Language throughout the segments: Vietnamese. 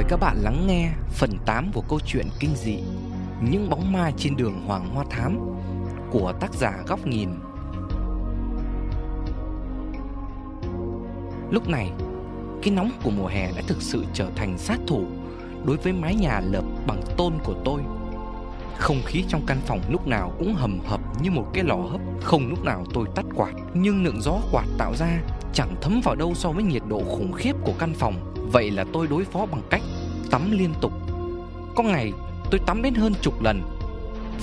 Mời các bạn lắng nghe phần 8 của câu chuyện kinh dị Những bóng ma trên đường Hoàng Hoa Thám của tác giả Góc Nhìn. Lúc này, cái nóng của mùa hè đã thực sự trở thành sát thủ đối với mái nhà lợp bằng tôn của tôi. Không khí trong căn phòng lúc nào cũng hầm hập như một cái lò hấp. Không lúc nào tôi tắt quạt Nhưng lượng gió quạt tạo ra chẳng thấm vào đâu so với nhiệt độ khủng khiếp của căn phòng. Vậy là tôi đối phó bằng cách tắm liên tục. Có ngày tôi tắm đến hơn chục lần.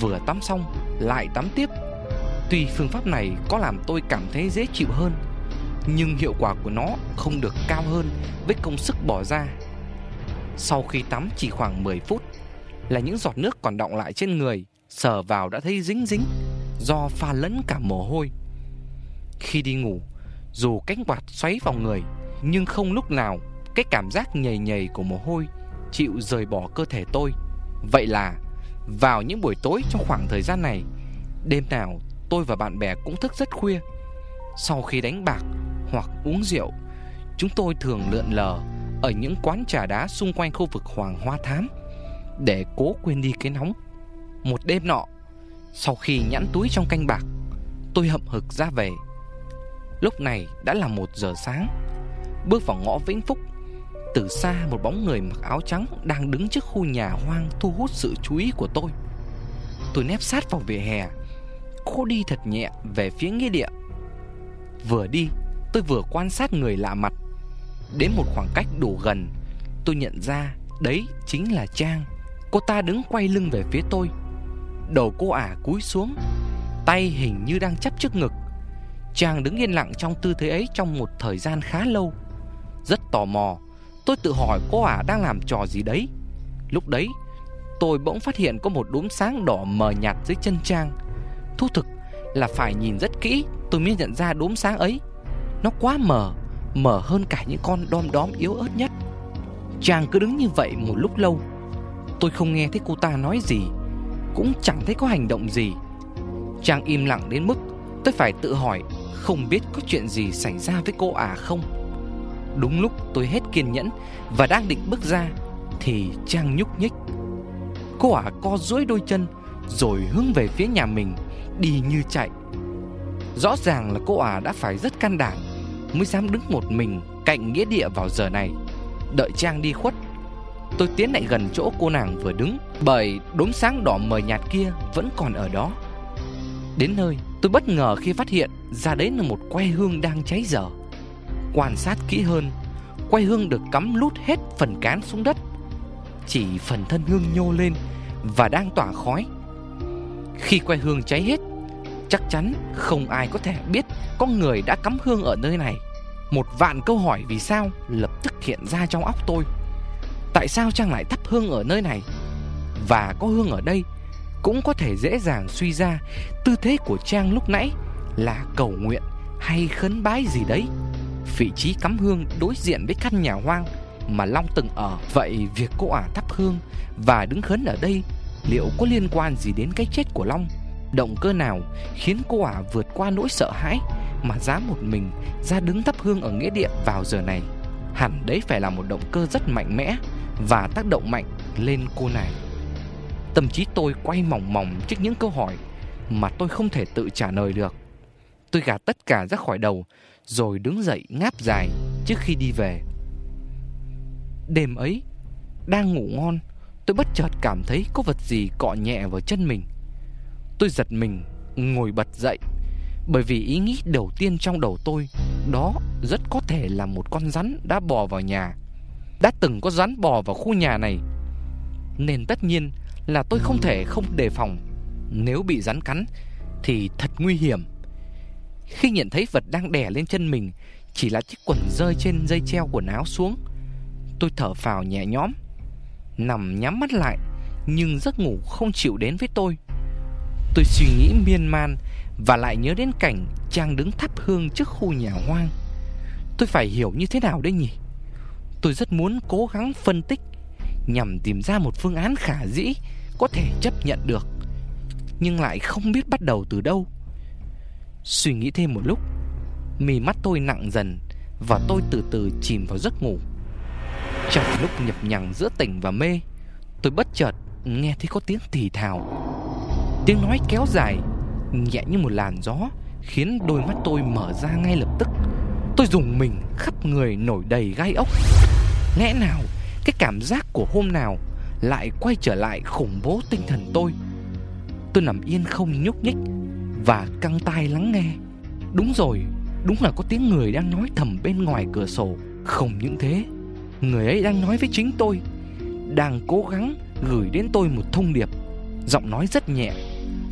Vừa tắm xong, lại tắm tiếp. Tuy phương pháp này có làm tôi cảm thấy dễ chịu hơn, Nhưng hiệu quả của nó không được cao hơn với công sức bỏ ra. Sau khi tắm chỉ khoảng 10 phút, Là những giọt nước còn đọng lại trên người, Sờ vào đã thấy dính dính, Do pha lẫn cả mồ hôi. Khi đi ngủ, Dù cánh quạt xoáy vào người, Nhưng không lúc nào cái cảm giác nhầy nhầy của mồ hôi chịu rời bỏ cơ thể tôi. Vậy là vào những buổi tối trong khoảng thời gian này, đêm nào tôi và bạn bè cũng thức rất khuya. Sau khi đánh bạc hoặc uống rượu, chúng tôi thường lượn lờ ở những quán trà đá xung quanh khu vực Hoàng Hoa Thám để cố quên đi cái nóng. Một đêm nọ, sau khi nhãn túi trong canh bạc, tôi hậm hực ra về. Lúc này đã là một giờ sáng. Bước vào ngõ Vĩnh Phúc từ xa một bóng người mặc áo trắng đang đứng trước khu nhà hoang thu hút sự chú ý của tôi. Tôi nép sát vào vỉa hè, cô đi thật nhẹ về phía nghĩa địa. Vừa đi, tôi vừa quan sát người lạ mặt. Đến một khoảng cách đủ gần, tôi nhận ra đấy chính là Trang. Cô ta đứng quay lưng về phía tôi. Đầu cô ả cúi xuống, tay hình như đang chắp trước ngực. Trang đứng yên lặng trong tư thế ấy trong một thời gian khá lâu. Rất tò mò, Tôi tự hỏi cô ả đang làm trò gì đấy? Lúc đấy, Tôi bỗng phát hiện có một đốm sáng đỏ mờ nhạt dưới chân Trang. Thu thực là phải nhìn rất kỹ, Tôi mới nhận ra đốm sáng ấy. Nó quá mờ Mờ hơn cả những con đom đóm yếu ớt nhất. Trang cứ đứng như vậy một lúc lâu. Tôi không nghe thấy cô ta nói gì, Cũng chẳng thấy có hành động gì. Trang im lặng đến mức Tôi phải tự hỏi Không biết có chuyện gì xảy ra với cô ả không. Đúng lúc tôi hết kiên nhẫn Và đang định bước ra Thì Trang nhúc nhích. Cô ả co duỗi đôi chân Rồi hướng về phía nhà mình, Đi như chạy. Rõ ràng là cô ả đã phải rất can đảm Mới dám đứng một mình Cạnh nghĩa địa vào giờ này. Đợi Trang đi khuất, Tôi tiến lại gần chỗ cô nàng vừa đứng, Bởi đốm sáng đỏ mờ nhạt kia Vẫn còn ở đó. Đến nơi, tôi bất ngờ khi phát hiện Ra đấy là một que hương đang cháy dở. Quan sát kỹ hơn, Quay hương được cắm lút hết phần cán xuống đất. Chỉ phần thân hương nhô lên Và đang tỏa khói. Khi quay hương cháy hết, Chắc chắn không ai có thể biết Có người đã cắm hương ở nơi này. Một vạn câu hỏi vì sao Lập tức hiện ra trong óc tôi. Tại sao Trang lại thắp hương ở nơi này? Và có hương ở đây Cũng có thể dễ dàng suy ra Tư thế của Trang lúc nãy Là cầu nguyện hay khấn bái gì đấy. Vị trí cắm hương đối diện với căn nhà hoang mà Long từng ở. Vậy việc cô ả thắp hương và đứng khấn ở đây, liệu có liên quan gì đến cái chết của Long? Động cơ nào khiến cô ả vượt qua nỗi sợ hãi mà dám một mình ra đứng thắp hương ở nghĩa địa vào giờ này? Hẳn đấy phải là một động cơ rất mạnh mẽ và tác động mạnh lên cô này. Tâm trí tôi quay mỏng mỏng trước những câu hỏi mà tôi không thể tự trả lời được. Tôi gạt tất cả ra khỏi đầu rồi đứng dậy ngáp dài trước khi đi về. Đêm ấy, đang ngủ ngon, tôi bất chợt cảm thấy có vật gì cọ nhẹ vào chân mình. Tôi giật mình, ngồi bật dậy, bởi vì ý nghĩ đầu tiên trong đầu tôi đó rất có thể là một con rắn đã bò vào nhà. Đã từng có rắn bò vào khu nhà này, nên tất nhiên là tôi không thể không đề phòng. Nếu bị rắn cắn thì thật nguy hiểm. Khi nhận thấy vật đang đè lên chân mình, Chỉ là chiếc quần rơi trên dây treo quần áo xuống. Tôi thở phào nhẹ nhõm, Nằm nhắm mắt lại, Nhưng giấc ngủ không chịu đến với tôi. Tôi suy nghĩ miên man Và lại nhớ đến cảnh Trang đứng thắp hương trước khu nhà hoang. Tôi phải hiểu như thế nào đây nhỉ? Tôi rất muốn cố gắng phân tích, Nhằm tìm ra một phương án khả dĩ Có thể chấp nhận được, Nhưng lại không biết bắt đầu từ đâu. Suy nghĩ thêm một lúc. Mì mắt tôi nặng dần Và tôi từ từ chìm vào giấc ngủ. Trong lúc nhập nhằng giữa tỉnh và mê, Tôi bất chợt nghe thấy có tiếng thì thào. Tiếng nói kéo dài, Nhẹ như một làn gió, Khiến đôi mắt tôi mở ra ngay lập tức. Tôi dùng mình khắp người nổi đầy gai ốc. Lẽ nào Cái cảm giác của hôm nào Lại quay trở lại khủng bố tinh thần tôi? Tôi nằm yên không nhúc nhích và căng tai lắng nghe. Đúng rồi, Đúng là có tiếng người đang nói thầm bên ngoài cửa sổ. Không những thế, Người ấy đang nói với chính tôi. Đang cố gắng gửi đến tôi một thông điệp. Giọng nói rất nhẹ,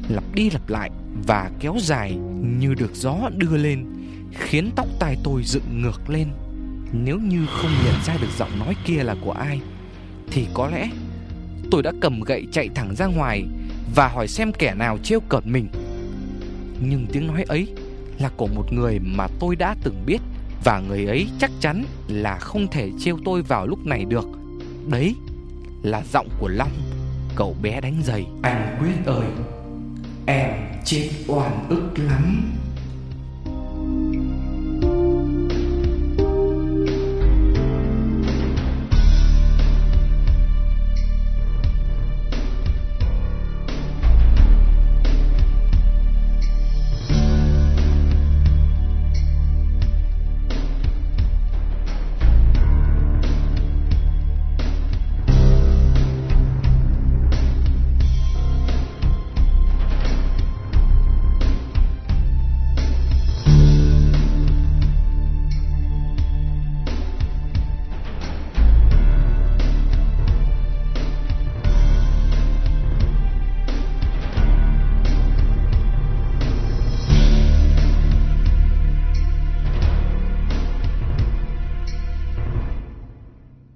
Lặp đi lặp lại Và kéo dài như được gió đưa lên, Khiến tóc tai tôi dựng ngược lên. Nếu như không nhận ra được giọng nói kia là của ai, Thì có lẽ Tôi đã cầm gậy chạy thẳng ra ngoài Và hỏi xem kẻ nào trêu cợt mình. Nhưng tiếng nói ấy Là của một người mà tôi đã từng biết, Và người ấy chắc chắn là không thể trêu tôi vào lúc này được. Đấy là giọng của Long, Cậu bé đánh giày. Anh Quyết ơi, Em chết oan ức lắm.